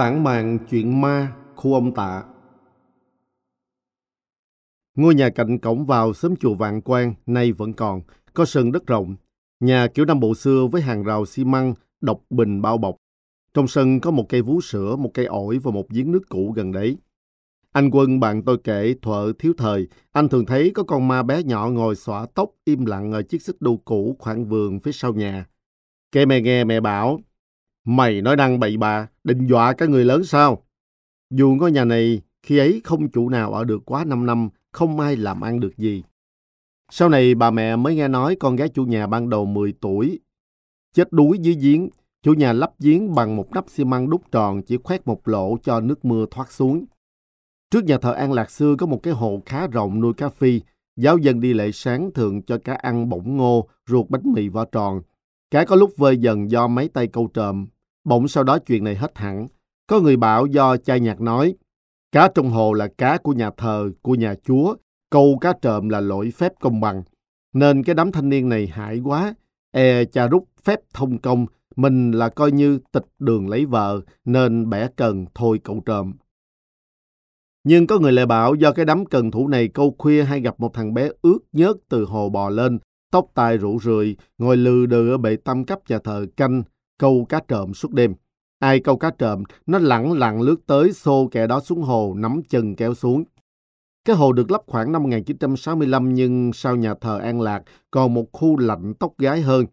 Tản mạn chuyện ma khu ông Tạ Ngôi nhà cạnh cổng vào xóm chùa Vạn Quan nay vẫn còn, có sân đất rộng. Nhà kiểu Nam Bộ xưa với hàng rào xi măng, độc bình bao bọc. Trong sân có một cây vú sữa, một cây ổi và một giếng nước cũ gần đấy. Anh Quân bạn tôi kể thuở thiếu thời, anh thường thấy có con ma bé nhỏ ngồi xõa tóc im lặng ở chiếc xích đu cũ khoảng vườn phía sau nhà. Kể mẹ nghe mẹ bảo, mày nói năng bậy bạ, định dọa các người lớn sao? Dù ngôi nhà này khi ấy không chủ nào ở được quá 5 năm, không ai làm ăn được gì. Sau này bà mẹ mới nghe nói con gái chủ nhà ban đầu 10 tuổi, chết đuối dưới giếng. Chủ nhà lắp giếng bằng một nắp xi măng đúc tròn chỉ khoét một lỗ cho nước mưa thoát xuống. Trước nhà thờ An Lạc xưa có một cái hồ khá rộng nuôi cá phi. Giáo dân đi lễ sáng thường cho cá ăn bổng ngô, ruột bánh mì vỏ tròn. Cá có lúc vơi dần do mấy tay câu trộm. Bỗng sau đó chuyện này hết hẳn. Có người bảo do chai nhạc nói, cá trong hồ là cá của nhà thờ, của nhà chúa, câu cá trộm là lỗi phép công bằng. Nên cái đám thanh niên này hại quá, e cha rút phép thông công, mình là coi như tịch đường lấy vợ, nên bẻ cần thôi cậu trộm. Nhưng có người lại bảo do cái đám cần thủ này câu khuya hay gặp một thằng bé ướt nhớt từ hồ bò lên, tóc tai rủ rượi, ngồi lừ đừ ở bệ tâm cấp nhà thờ canh, câu cá trộm suốt đêm. Ai câu cá trộm, nó lẳng lặng lướt tới xô kẻ đó xuống hồ, nắm chân kéo xuống. Cái hồ được lắp khoảng năm 1965 nhưng sau nhà thờ An Lạc còn một khu lạnh tóc gái hơn,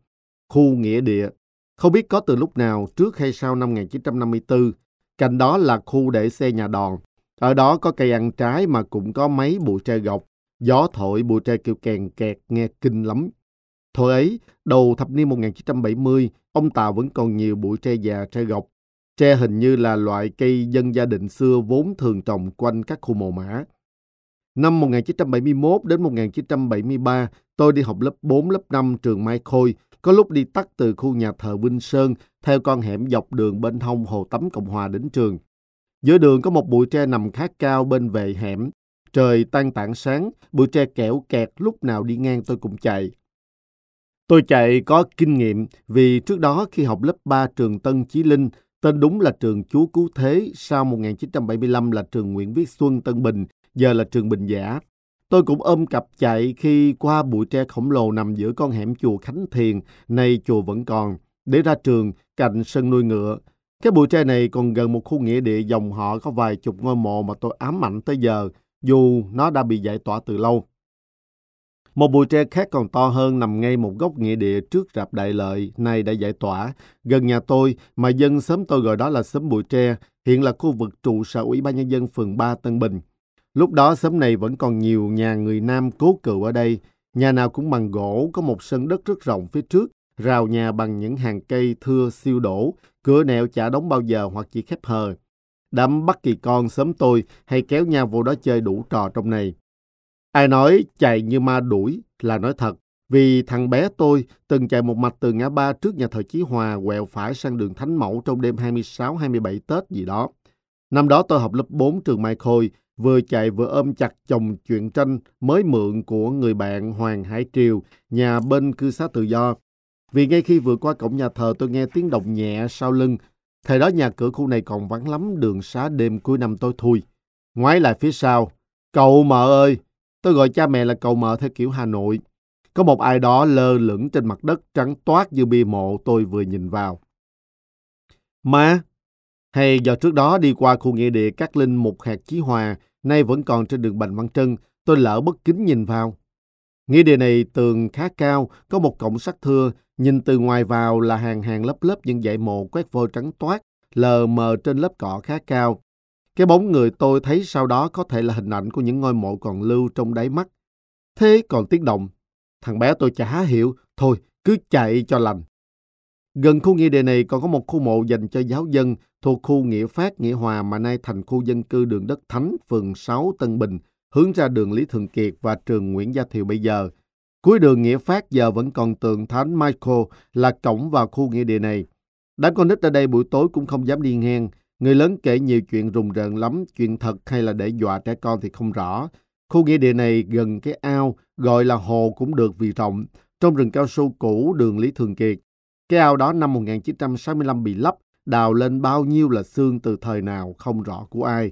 khu nghĩa địa. Không biết có từ lúc nào trước hay sau năm 1954. Cạnh đó là khu để xe nhà đòn. Ở đó có cây ăn trái mà cũng có mấy bụi tre gọc. Gió thổi bụi tre kêu kèn kẹt nghe kinh lắm. Thời ấy, đầu thập niên 1970, ông Tàu vẫn còn nhiều bụi tre già tre gọc. Tre hình như là loại cây dân gia đình xưa vốn thường trồng quanh các khu mồ mã. Năm 1971 đến 1973, tôi đi học lớp 4, lớp 5 trường Mai Khôi, có lúc đi tắt từ khu nhà thờ Vinh Sơn theo con hẻm dọc đường bên hông Hồ Tắm Cộng Hòa đến trường. Giữa đường có một bụi tre nằm khá cao bên vệ hẻm. Trời tan tảng sáng, bụi tre kẹo kẹt lúc nào đi ngang tôi cũng chạy. Tôi chạy có kinh nghiệm vì trước đó khi học lớp 3 trường Tân Chí Linh, tên đúng là trường Chúa Cứu Thế, sau 1975 là trường Nguyễn Viết Xuân Tân Bình, giờ là trường Bình Giả. Tôi cũng ôm cặp chạy khi qua bụi tre khổng lồ nằm giữa con hẻm chùa Khánh Thiền, nay chùa vẫn còn, để ra trường cạnh sân nuôi ngựa. Cái bụi tre này còn gần một khu nghĩa địa dòng họ có vài chục ngôi mộ mà tôi ám ảnh tới giờ, dù nó đã bị giải tỏa từ lâu. Một bụi tre khác còn to hơn nằm ngay một góc nghĩa địa trước rạp đại lợi, nay đã giải tỏa. Gần nhà tôi, mà dân xóm tôi gọi đó là xóm bụi tre, hiện là khu vực trụ sở Ủy ban Nhân dân phường 3 Tân Bình. Lúc đó xóm này vẫn còn nhiều nhà người Nam cố cựu ở đây. Nhà nào cũng bằng gỗ, có một sân đất rất rộng phía trước, rào nhà bằng những hàng cây thưa siêu đổ, cửa nẹo chả đóng bao giờ hoặc chỉ khép hờ. Đám bất kỳ con sớm tôi hay kéo nhau vô đó chơi đủ trò trong này. Ai nói chạy như ma đuổi là nói thật. Vì thằng bé tôi từng chạy một mạch từ ngã ba trước nhà thờ Chí Hòa quẹo phải sang đường Thánh Mẫu trong đêm 26-27 Tết gì đó. Năm đó tôi học lớp 4 trường Mai Khôi, vừa chạy vừa ôm chặt chồng chuyện tranh mới mượn của người bạn Hoàng Hải Triều, nhà bên cư xá tự do. Vì ngay khi vừa qua cổng nhà thờ tôi nghe tiếng động nhẹ sau lưng. Thời đó nhà cửa khu này còn vắng lắm đường xá đêm cuối năm tối thui. Ngoái lại phía sau. Cậu mợ ơi! Tôi gọi cha mẹ là cậu mợ theo kiểu Hà Nội. Có một ai đó lơ lửng trên mặt đất trắng toát như bia mộ tôi vừa nhìn vào. Má! Hay do trước đó đi qua khu nghĩa địa Cát Linh một hạt chí hòa, nay vẫn còn trên đường Bành Văn Trân, tôi lỡ bất kính nhìn vào. Nghĩa địa này tường khá cao, có một cổng sắt thưa, nhìn từ ngoài vào là hàng hàng lớp lớp những dãy mộ quét vôi trắng toát, lờ mờ trên lớp cỏ khá cao. Cái bóng người tôi thấy sau đó có thể là hình ảnh của những ngôi mộ còn lưu trong đáy mắt. Thế còn tiếng động, thằng bé tôi chả hiểu, thôi cứ chạy cho lành. Gần khu nghĩa địa này còn có một khu mộ dành cho giáo dân thuộc khu Nghĩa Phát, Nghĩa Hòa mà nay thành khu dân cư đường đất Thánh, phường 6 Tân Bình, hướng ra đường Lý Thường Kiệt và trường Nguyễn Gia Thiều bây giờ. Cuối đường Nghĩa Phát giờ vẫn còn tượng Thánh Michael là cổng vào khu nghĩa địa này. Đám con nít ở đây buổi tối cũng không dám đi ngang. Người lớn kể nhiều chuyện rùng rợn lắm, chuyện thật hay là để dọa trẻ con thì không rõ. Khu nghĩa địa này gần cái ao, gọi là hồ cũng được vì rộng, trong rừng cao su cũ đường Lý Thường Kiệt. Cái ao đó năm 1965 bị lấp, đào lên bao nhiêu là xương từ thời nào không rõ của ai.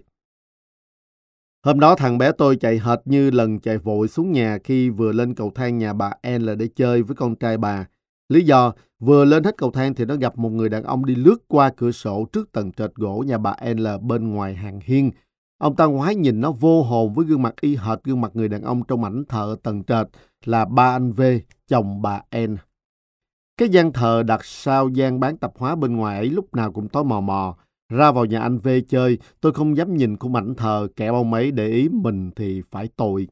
Hôm đó thằng bé tôi chạy hệt như lần chạy vội xuống nhà khi vừa lên cầu thang nhà bà N để chơi với con trai bà. Lý do, vừa lên hết cầu thang thì nó gặp một người đàn ông đi lướt qua cửa sổ trước tầng trệt gỗ nhà bà N bên ngoài hàng hiên. Ông ta ngoái nhìn nó vô hồn với gương mặt y hệt gương mặt người đàn ông trong ảnh thợ tầng trệt là ba anh V, chồng bà N. Cái gian thờ đặt sau gian bán tạp hóa bên ngoài ấy lúc nào cũng tối mò mò. Ra vào nhà anh V chơi, tôi không dám nhìn khung ảnh thờ, kẻ ông ấy để ý mình thì phải tội.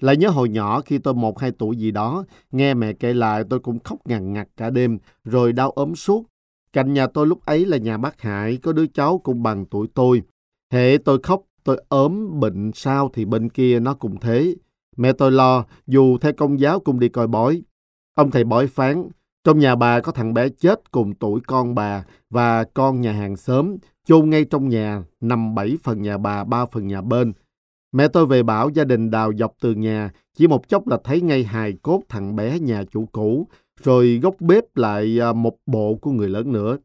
Lại nhớ hồi nhỏ khi tôi một hai tuổi gì đó, nghe mẹ kể lại tôi cũng khóc ngằn ngặt cả đêm, rồi đau ốm suốt. Cạnh nhà tôi lúc ấy là nhà bác Hải, có đứa cháu cũng bằng tuổi tôi. Hệ tôi khóc, tôi ốm, bệnh sao thì bên kia nó cũng thế. Mẹ tôi lo, dù theo công giáo cũng đi coi bói. Ông thầy bói phán, trong nhà bà có thằng bé chết cùng tuổi con bà và con nhà hàng xóm, chôn ngay trong nhà, nằm bảy phần nhà bà, ba phần nhà bên. Mẹ tôi về bảo gia đình đào dọc từ nhà, chỉ một chốc là thấy ngay hài cốt thằng bé nhà chủ cũ, rồi gốc bếp lại à, một bộ của người lớn nữa.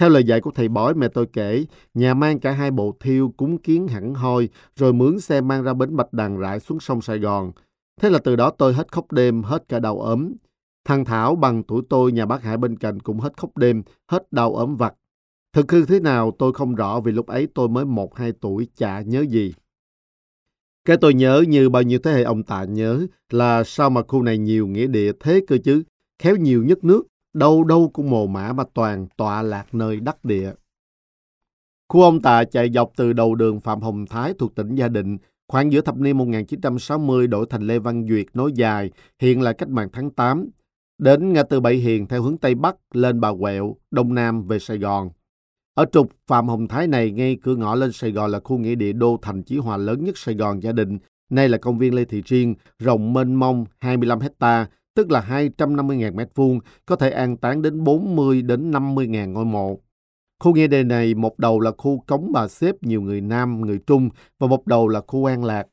Theo lời dạy của thầy bói mẹ tôi kể, nhà mang cả hai bộ thiêu cúng kiến hẳn hoi, rồi mướn xe mang ra bến Bạch Đằng rải xuống sông Sài Gòn. Thế là từ đó tôi hết khóc đêm, hết cả đau ốm. Thằng Thảo bằng tuổi tôi nhà bác Hải bên cạnh cũng hết khóc đêm, hết đau ốm vặt. Thực hư thế nào tôi không rõ vì lúc ấy tôi mới một hai tuổi chả nhớ gì. Cái tôi nhớ như bao nhiêu thế hệ ông tạ nhớ là sao mà khu này nhiều nghĩa địa thế cơ chứ, khéo nhiều nhất nước, đâu đâu cũng mồ mã mà toàn tọa lạc nơi đắc địa. Khu ông Tạ chạy dọc từ đầu đường Phạm Hồng Thái thuộc tỉnh Gia Định, khoảng giữa thập niên 1960 đổi thành Lê Văn Duyệt nối dài, hiện là cách mạng tháng 8. Đến ngã tư Bảy Hiền theo hướng Tây Bắc lên Bà Quẹo, Đông Nam về Sài Gòn. Ở trục Phạm Hồng Thái này, ngay cửa ngõ lên Sài Gòn là khu nghĩa địa đô thành chí hòa lớn nhất Sài Gòn gia đình. Nay là công viên Lê Thị Riêng, rộng mênh mông 25 hecta, tức là 250.000 mét vuông, có thể an táng đến 40 đến 50.000 ngôi mộ. Khu nghĩa địa này một đầu là khu cống bà xếp nhiều người Nam, người Trung và một đầu là khu an lạc.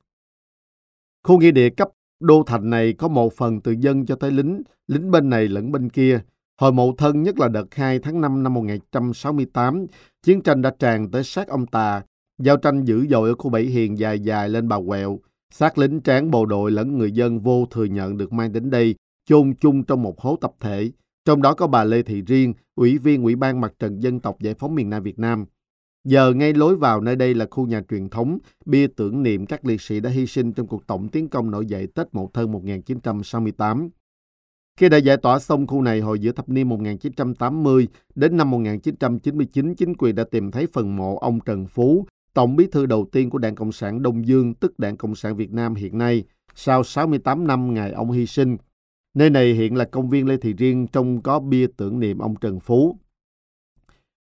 Khu nghĩa địa cấp đô thành này có một phần từ dân cho tới lính, lính bên này lẫn bên kia. Hồi mậu thân nhất là đợt 2 tháng 5 năm 1968, chiến tranh đã tràn tới sát ông Tà. Giao tranh dữ dội ở khu Bảy Hiền dài dài lên bà quẹo. Sát lính tráng bộ đội lẫn người dân vô thừa nhận được mang đến đây, chôn chung trong một hố tập thể. Trong đó có bà Lê Thị Riêng, Ủy viên Ủy ban Mặt trận Dân tộc Giải phóng miền Nam Việt Nam. Giờ ngay lối vào nơi đây là khu nhà truyền thống, bia tưởng niệm các liệt sĩ đã hy sinh trong cuộc tổng tiến công nổi dậy Tết Mậu Thân 1968. Khi đã giải tỏa xong khu này hồi giữa thập niên 1980 đến năm 1999, chính quyền đã tìm thấy phần mộ ông Trần Phú, tổng bí thư đầu tiên của Đảng Cộng sản Đông Dương, tức Đảng Cộng sản Việt Nam hiện nay, sau 68 năm ngày ông hy sinh. Nơi này hiện là công viên Lê Thị Riêng trông có bia tưởng niệm ông Trần Phú.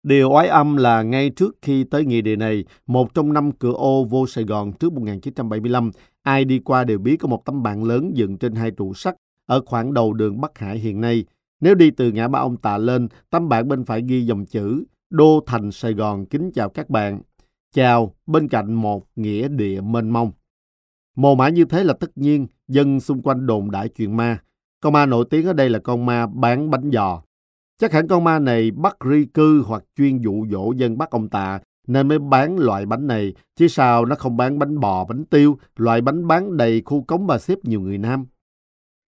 Điều oái âm là ngay trước khi tới nghị địa này, một trong năm cửa ô vô Sài Gòn trước 1975, ai đi qua đều biết có một tấm bảng lớn dựng trên hai trụ sắt ở khoảng đầu đường Bắc Hải hiện nay. Nếu đi từ ngã ba ông Tạ lên, tấm bảng bên phải ghi dòng chữ Đô Thành Sài Gòn kính chào các bạn. Chào, bên cạnh một nghĩa địa mênh mông. Mồ mã như thế là tất nhiên, dân xung quanh đồn đại chuyện ma. Con ma nổi tiếng ở đây là con ma bán bánh giò. Chắc hẳn con ma này bắt ri cư hoặc chuyên dụ dỗ dân bắt ông ta nên mới bán loại bánh này, chứ sao nó không bán bánh bò, bánh tiêu, loại bánh bán đầy khu cống bà xếp nhiều người Nam.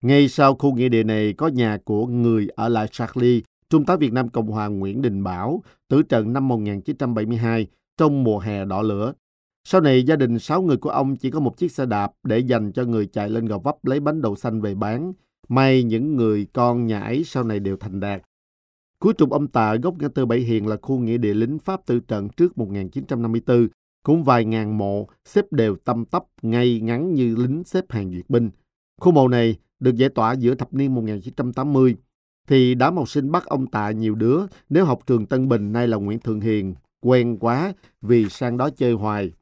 Ngay sau khu nghĩa địa này có nhà của người ở lại Charlie, Trung tá Việt Nam Cộng hòa Nguyễn Đình Bảo, tử trận năm 1972 trong mùa hè đỏ lửa. Sau này gia đình 6 người của ông chỉ có một chiếc xe đạp để dành cho người chạy lên gò vấp lấy bánh đậu xanh về bán. May những người con nhà ấy sau này đều thành đạt. Cuối trục ông Tạ gốc ngã tư Bảy Hiền là khu nghĩa địa lính Pháp tử trận trước 1954, cũng vài ngàn mộ xếp đều tâm tấp ngay ngắn như lính xếp hàng duyệt binh. Khu mộ này được giải tỏa giữa thập niên 1980, thì đám học sinh bắt ông Tạ nhiều đứa nếu học trường Tân Bình nay là Nguyễn Thượng Hiền, quen quá vì sang đó chơi hoài.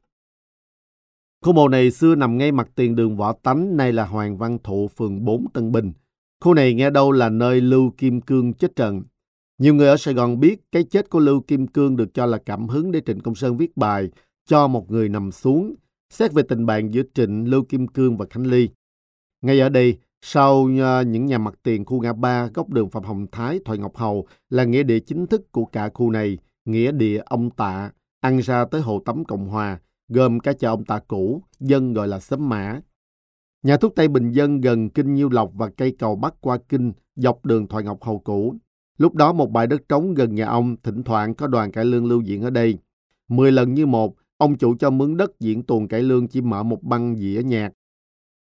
Khu mộ này xưa nằm ngay mặt tiền đường Võ Tánh, nay là Hoàng Văn Thụ, phường 4 Tân Bình. Khu này nghe đâu là nơi Lưu Kim Cương chết trận. Nhiều người ở Sài Gòn biết cái chết của Lưu Kim Cương được cho là cảm hứng để Trịnh Công Sơn viết bài cho một người nằm xuống, xét về tình bạn giữa Trịnh, Lưu Kim Cương và Khánh Ly. Ngay ở đây, sau ờ, những nhà mặt tiền khu ngã ba góc đường Phạm Hồng Thái, Thoại Ngọc Hầu là nghĩa địa chính thức của cả khu này, nghĩa địa ông Tạ, ăn ra tới hồ tắm Cộng Hòa, gồm cả chợ ông Tạ cũ, dân gọi là xóm mã. Nhà thuốc Tây Bình Dân gần Kinh Nhiêu Lộc và cây cầu bắc qua Kinh, dọc đường Thoại Ngọc Hầu cũ. Lúc đó một bãi đất trống gần nhà ông, thỉnh thoảng có đoàn cải lương lưu diễn ở đây. Mười lần như một, ông chủ cho mướn đất diễn tuồng cải lương chỉ mở một băng dĩa nhạc.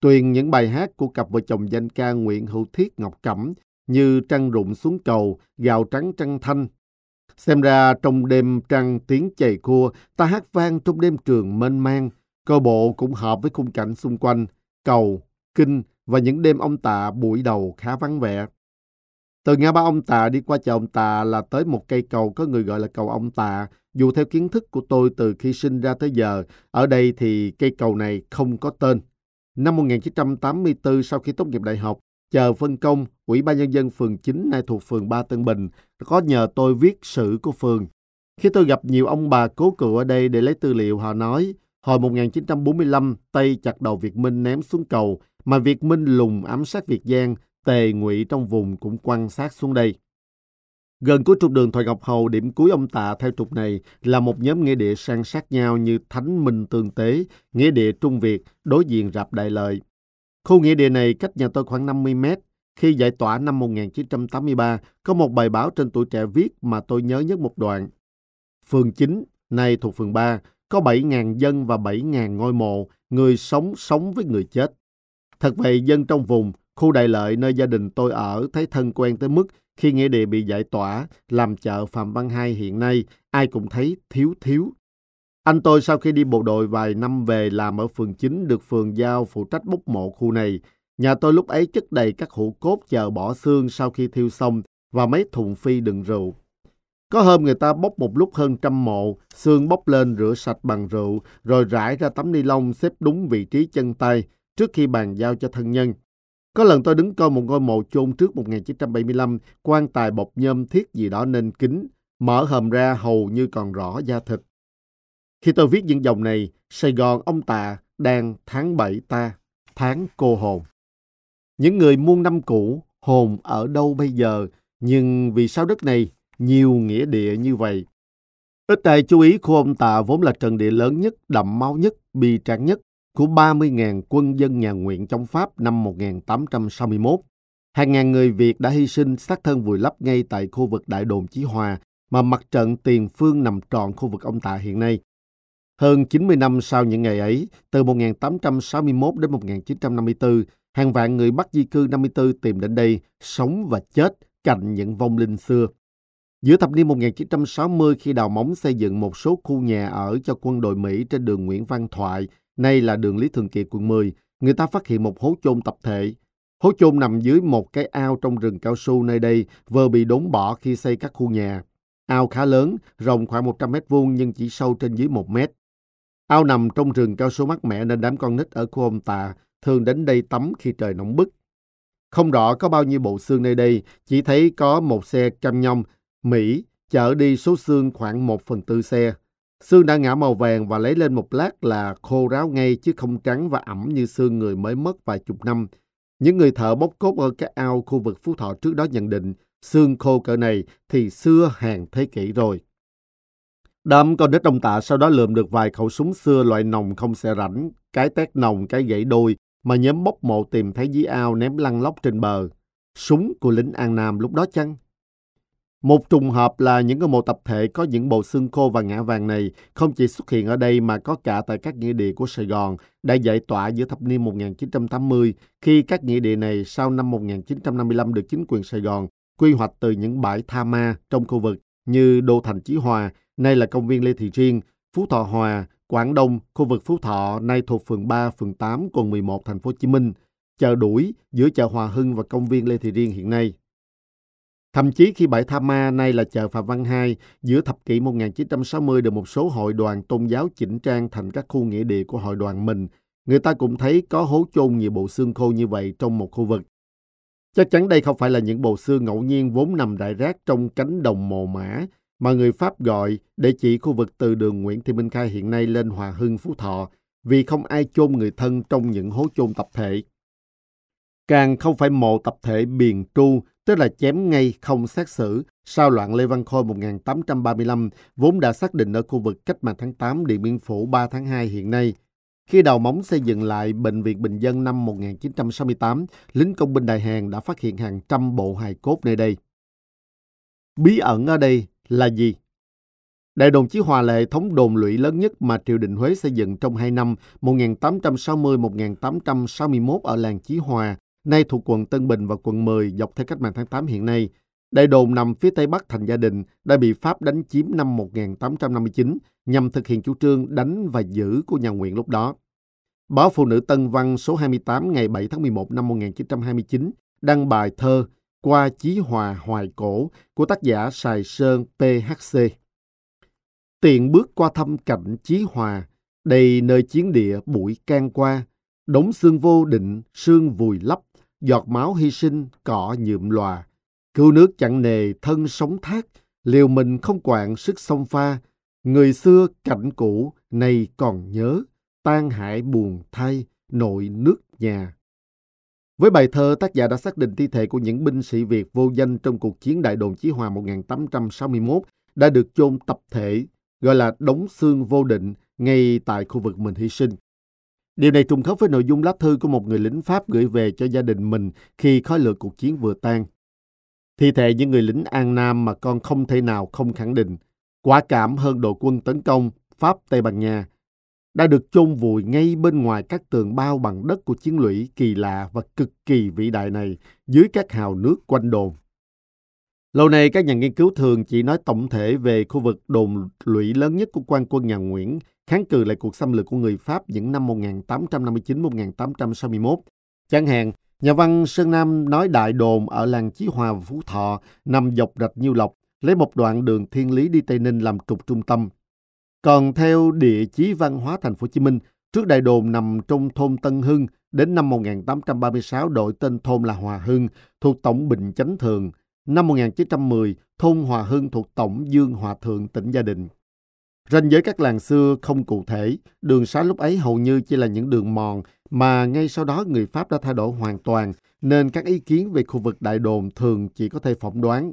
Tuyền những bài hát của cặp vợ chồng danh ca Nguyễn Hữu Thiết Ngọc Cẩm như Trăng rụng xuống cầu, Gạo trắng trăng thanh. Xem ra trong đêm trăng tiếng chày cua, ta hát vang trong đêm trường mênh mang, cơ bộ cũng hợp với khung cảnh xung quanh, cầu, kinh và những đêm ông tạ buổi đầu khá vắng vẻ. Từ ngã ba ông Tà đi qua chợ ông Tà là tới một cây cầu có người gọi là cầu ông Tà. Dù theo kiến thức của tôi từ khi sinh ra tới giờ, ở đây thì cây cầu này không có tên. Năm 1984 sau khi tốt nghiệp đại học, chờ phân công, Ủy ban Nhân dân phường 9 nay thuộc phường 3 Tân Bình có nhờ tôi viết sử của phường. Khi tôi gặp nhiều ông bà cố cựu ở đây để lấy tư liệu, họ nói hồi 1945 Tây chặt đầu Việt Minh ném xuống cầu, mà Việt Minh lùng ám sát Việt Giang Tề Ngụy trong vùng cũng quan sát xuống đây. Gần cuối trục đường Thoại Ngọc Hầu, điểm cuối ông Tạ theo trục này là một nhóm nghĩa địa san sát nhau như Thánh Minh Tương Tế, nghĩa địa Trung Việt, đối diện rạp Đại Lợi. Khu nghĩa địa này cách nhà tôi khoảng 50 mét. Khi giải tỏa năm 1983, có một bài báo trên tuổi trẻ viết mà tôi nhớ nhất một đoạn. Phường 9, nay thuộc phường 3, có 7.000 dân và 7.000 ngôi mộ, người sống sống với người chết. Thật vậy, dân trong vùng Khu Đại Lợi nơi gia đình tôi ở thấy thân quen tới mức khi nghĩa địa bị giải tỏa, làm chợ Phạm Văn Hai hiện nay, ai cũng thấy thiếu thiếu. Anh tôi sau khi đi bộ đội vài năm về làm ở phường 9 được phường giao phụ trách bốc mộ khu này. Nhà tôi lúc ấy chất đầy các hũ cốt chờ bỏ xương sau khi thiêu xong và mấy thùng phi đựng rượu. Có hôm người ta bốc một lúc hơn trăm mộ, xương bốc lên rửa sạch bằng rượu, rồi rải ra tấm ni lông xếp đúng vị trí chân tay trước khi bàn giao cho thân nhân. Có lần tôi đứng coi một ngôi mộ chôn trước 1975, quan tài bọc nhôm thiết gì đó nên kính, mở hầm ra hầu như còn rõ da thịt. Khi tôi viết những dòng này, Sài Gòn ông Tạ đang tháng 7 ta, tháng cô hồn. Những người muôn năm cũ, hồn ở đâu bây giờ, nhưng vì sao đất này nhiều nghĩa địa như vậy? Ít ai chú ý khu ông Tạ vốn là trận địa lớn nhất, đậm máu nhất, bi tráng nhất, của 30.000 quân dân nhà nguyện chống Pháp năm 1861. Hàng ngàn người Việt đã hy sinh xác thân vùi lấp ngay tại khu vực Đại đồn Chí Hòa mà mặt trận tiền phương nằm trọn khu vực ông Tạ hiện nay. Hơn 90 năm sau những ngày ấy, từ 1861 đến 1954, hàng vạn người Bắc di cư 54 tìm đến đây sống và chết cạnh những vong linh xưa. Giữa thập niên 1960 khi đào móng xây dựng một số khu nhà ở cho quân đội Mỹ trên đường Nguyễn Văn Thoại Nay là đường Lý Thường Kiệt quận 10, người ta phát hiện một hố chôn tập thể. Hố chôn nằm dưới một cái ao trong rừng cao su nơi đây, vừa bị đốn bỏ khi xây các khu nhà. Ao khá lớn, rộng khoảng 100 mét vuông nhưng chỉ sâu trên dưới 1 mét. Ao nằm trong rừng cao su mát mẻ nên đám con nít ở khu ông Tà thường đến đây tắm khi trời nóng bức. Không rõ có bao nhiêu bộ xương nơi đây, chỉ thấy có một xe cam nhông Mỹ chở đi số xương khoảng 1 phần tư xe. Xương đã ngả màu vàng và lấy lên một lát là khô ráo ngay chứ không trắng và ẩm như xương người mới mất vài chục năm. Những người thợ bốc cốt ở các ao khu vực Phú Thọ trước đó nhận định xương khô cỡ này thì xưa hàng thế kỷ rồi. Đám con nít ông tạ sau đó lượm được vài khẩu súng xưa loại nòng không xe rảnh, cái tét nòng, cái gãy đôi mà nhóm bốc mộ tìm thấy dưới ao ném lăn lóc trên bờ. Súng của lính An Nam lúc đó chăng? Một trùng hợp là những cái mộ tập thể có những bộ xương khô và ngã vàng này không chỉ xuất hiện ở đây mà có cả tại các nghĩa địa của Sài Gòn đã giải tỏa giữa thập niên 1980 khi các nghĩa địa này sau năm 1955 được chính quyền Sài Gòn quy hoạch từ những bãi tha ma trong khu vực như Đô Thành Chí Hòa, nay là công viên Lê Thị Riêng, Phú Thọ Hòa, Quảng Đông, khu vực Phú Thọ nay thuộc phường 3, phường 8, quận 11, thành phố Hồ Chí Minh, chợ đuổi giữa chợ Hòa Hưng và công viên Lê Thị Riêng hiện nay. Thậm chí khi bãi Tha Ma nay là chợ Phạm Văn Hai, giữa thập kỷ 1960 được một số hội đoàn tôn giáo chỉnh trang thành các khu nghĩa địa của hội đoàn mình, người ta cũng thấy có hố chôn nhiều bộ xương khô như vậy trong một khu vực. Chắc chắn đây không phải là những bộ xương ngẫu nhiên vốn nằm rải rác trong cánh đồng mồ mã, mà người Pháp gọi để chỉ khu vực từ đường Nguyễn Thị Minh Khai hiện nay lên Hòa Hưng, Phú Thọ, vì không ai chôn người thân trong những hố chôn tập thể. Càng không phải mộ tập thể Biền Tru tức là chém ngay không xét xử sau loạn Lê Văn Khôi 1835, vốn đã xác định ở khu vực cách mạng tháng 8 Điện Biên Phủ 3 tháng 2 hiện nay. Khi đầu móng xây dựng lại Bệnh viện Bình dân năm 1968, lính công binh Đại Hàn đã phát hiện hàng trăm bộ hài cốt nơi đây. Bí ẩn ở đây là gì? Đại đồn Chí Hòa là hệ thống đồn lũy lớn nhất mà triều đình Huế xây dựng trong hai năm 1860-1861 ở làng Chí Hòa, nay thuộc quận Tân Bình và quận 10 dọc theo cách mạng tháng 8 hiện nay. Đại đồn nằm phía tây bắc thành gia đình đã bị Pháp đánh chiếm năm 1859 nhằm thực hiện chủ trương đánh và giữ của nhà Nguyễn lúc đó. Báo Phụ nữ Tân Văn số 28 ngày 7 tháng 11 năm 1929 đăng bài thơ Qua Chí Hòa Hoài Cổ của tác giả Sài Sơn PHC. Tiện bước qua thăm cảnh Chí Hòa, đầy nơi chiến địa bụi can qua, đống xương vô định, xương vùi lấp, giọt máu hy sinh, cọ nhuộm lòa. Cứu nước chặn nề, thân sống thác, liều mình không quản sức sông pha. Người xưa cảnh cũ, nay còn nhớ, tan hại buồn thay, nội nước nhà. Với bài thơ, tác giả đã xác định thi thể của những binh sĩ Việt vô danh trong cuộc chiến đại đồn Chí Hòa 1861 đã được chôn tập thể, gọi là đống xương vô định, ngay tại khu vực mình hy sinh. Điều này trùng khớp với nội dung lá thư của một người lính Pháp gửi về cho gia đình mình khi khói lửa cuộc chiến vừa tan. Thi thể những người lính An Nam mà con không thể nào không khẳng định, quả cảm hơn đội quân tấn công Pháp Tây Ban Nha, đã được chôn vùi ngay bên ngoài các tường bao bằng đất của chiến lũy kỳ lạ và cực kỳ vĩ đại này dưới các hào nước quanh đồn. Lâu nay các nhà nghiên cứu thường chỉ nói tổng thể về khu vực đồn lũy lớn nhất của quan quân nhà Nguyễn kháng cự lại cuộc xâm lược của người Pháp những năm 1859-1861. Chẳng hạn, nhà văn Sơn Nam nói đại đồn ở làng Chí Hòa và Phú Thọ nằm dọc rạch Nhiêu Lộc, lấy một đoạn đường thiên lý đi Tây Ninh làm trục trung tâm. Còn theo địa chí văn hóa thành phố Hồ Chí Minh, trước đại đồn nằm trong thôn Tân Hưng, đến năm 1836 đổi tên thôn là Hòa Hưng, thuộc Tổng Bình Chánh Thường. Năm 1910, thôn Hòa Hưng thuộc Tổng Dương Hòa Thượng tỉnh Gia Đình. Ranh giới các làng xưa không cụ thể, đường xá lúc ấy hầu như chỉ là những đường mòn mà ngay sau đó người Pháp đã thay đổi hoàn toàn, nên các ý kiến về khu vực đại đồn thường chỉ có thể phỏng đoán.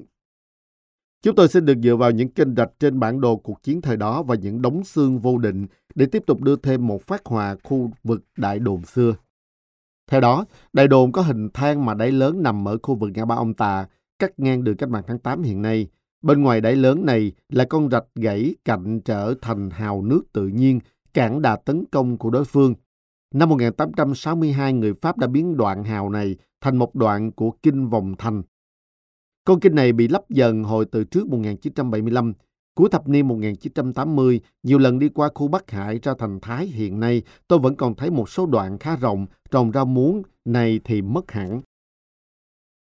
Chúng tôi xin được dựa vào những kênh rạch trên bản đồ cuộc chiến thời đó và những đống xương vô định để tiếp tục đưa thêm một phát họa khu vực đại đồn xưa. Theo đó, đại đồn có hình thang mà đáy lớn nằm ở khu vực ngã ba ông Tà, cắt ngang đường cách mạng tháng 8 hiện nay. Bên ngoài đáy lớn này là con rạch gãy cạnh trở thành hào nước tự nhiên, cản đà tấn công của đối phương. Năm 1862, người Pháp đã biến đoạn hào này thành một đoạn của kinh vòng thành. Con kinh này bị lấp dần hồi từ trước 1975. Cuối thập niên 1980, nhiều lần đi qua khu Bắc Hải ra thành Thái hiện nay, tôi vẫn còn thấy một số đoạn khá rộng, trồng rau muống, này thì mất hẳn.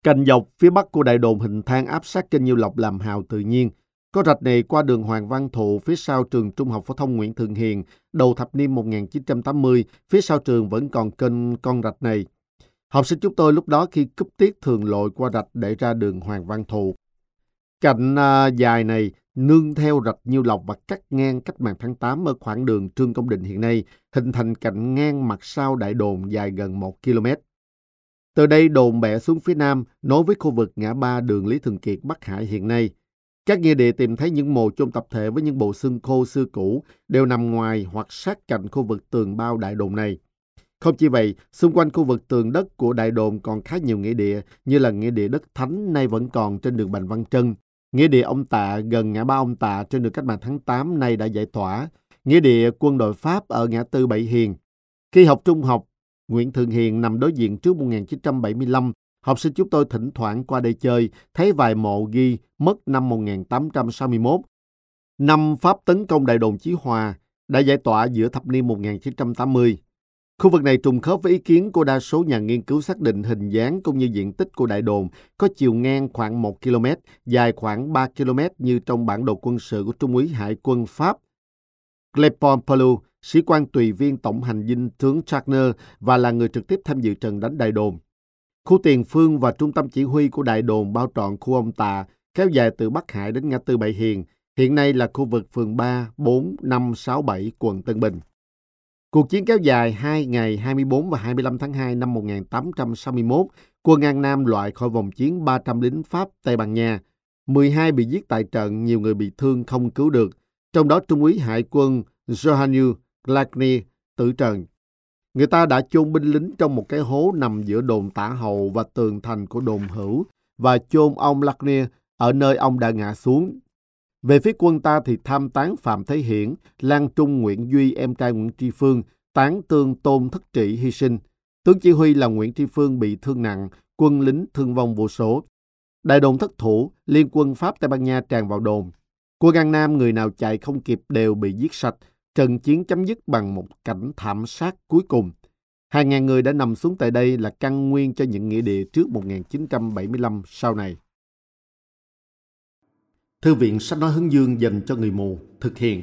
Cành dọc phía bắc của đại đồn hình thang áp sát kênh Nhiêu Lộc làm hào tự nhiên. Có rạch này qua đường Hoàng Văn Thụ phía sau trường Trung học phổ thông Nguyễn Thượng Hiền, đầu thập niên 1980, phía sau trường vẫn còn kênh con rạch này. Học sinh chúng tôi lúc đó khi cúp tiết thường lội qua rạch để ra đường Hoàng Văn Thụ. Cạnh à, dài này nương theo rạch Nhiêu Lộc và cắt ngang cách mạng tháng 8 ở khoảng đường Trương Công Định hiện nay, hình thành cạnh ngang mặt sau đại đồn dài gần 1 km. Từ đây đồn bẻ xuống phía nam, nối với khu vực ngã ba đường Lý Thường Kiệt Bắc Hải hiện nay. Các nghĩa địa tìm thấy những mồ chôn tập thể với những bộ xương khô xưa cũ đều nằm ngoài hoặc sát cạnh khu vực tường bao đại đồn này. Không chỉ vậy, xung quanh khu vực tường đất của đại đồn còn khá nhiều nghĩa địa như là nghĩa địa đất thánh nay vẫn còn trên đường Bành Văn Trân, nghĩa địa ông Tạ gần ngã ba ông Tạ trên đường cách mạng tháng 8 nay đã giải tỏa, nghĩa địa quân đội Pháp ở ngã tư Bảy Hiền. Khi học trung học, Nguyễn Thượng Hiền nằm đối diện trước 1975. Học sinh chúng tôi thỉnh thoảng qua đây chơi, thấy vài mộ ghi mất năm 1861. Năm Pháp tấn công đại đồn Chí Hòa đã giải tỏa giữa thập niên 1980. Khu vực này trùng khớp với ý kiến của đa số nhà nghiên cứu xác định hình dáng cũng như diện tích của đại đồn có chiều ngang khoảng 1 km, dài khoảng 3 km như trong bản đồ quân sự của Trung úy Hải quân Pháp Clepon Palou sĩ quan tùy viên tổng hành dinh tướng Chagner và là người trực tiếp tham dự trận đánh đại đồn. Khu tiền phương và trung tâm chỉ huy của đại đồn bao trọn khu ông Tà, kéo dài từ Bắc Hải đến ngã tư Bảy Hiền, hiện nay là khu vực phường 3, 4, 5, 6, 7, quận Tân Bình. Cuộc chiến kéo dài 2 ngày 24 và 25 tháng 2 năm 1861, Quân An Nam loại khỏi vòng chiến 300 lính Pháp Tây Ban Nha. 12 bị giết tại trận, nhiều người bị thương không cứu được. Trong đó Trung úy Hải quân Johannu Glagny tử trần, Người ta đã chôn binh lính trong một cái hố nằm giữa đồn tả hầu và tường thành của đồn hữu và chôn ông Lagny ở nơi ông đã ngã xuống. Về phía quân ta thì tham tán Phạm Thế Hiển, Lan Trung Nguyễn Duy em trai Nguyễn Tri Phương, tán tương Tôn Thất Trị hy sinh. Tướng chỉ huy là Nguyễn Tri Phương bị thương nặng, quân lính thương vong vô số. Đại đồn thất thủ, liên quân Pháp Tây Ban Nha tràn vào đồn. Quân An Nam người nào chạy không kịp đều bị giết sạch. Trận chiến chấm dứt bằng một cảnh thảm sát cuối cùng. Hàng ngàn người đã nằm xuống tại đây là căn nguyên cho những nghĩa địa trước 1975 sau này. Thư viện Sách Nói Hướng Dương dành cho người mù thực hiện